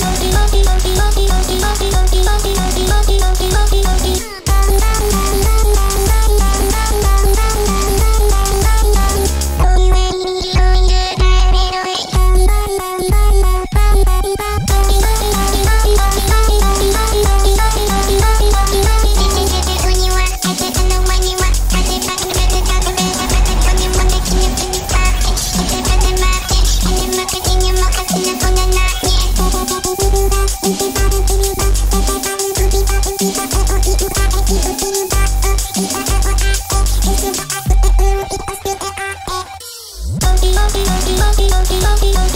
Bye. マーキーマーキーマーキーマーキー。